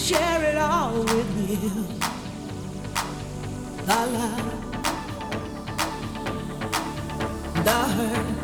share it all with you. La la, the hurt.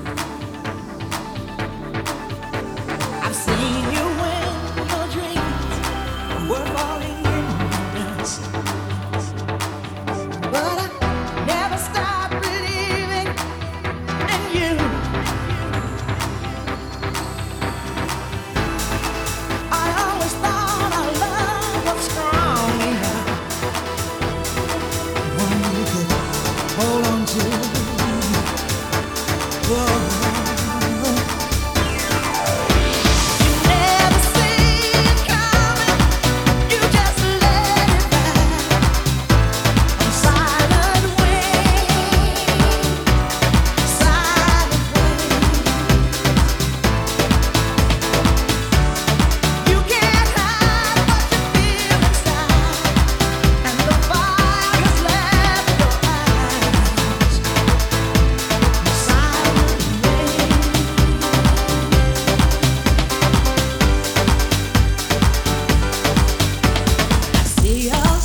we are.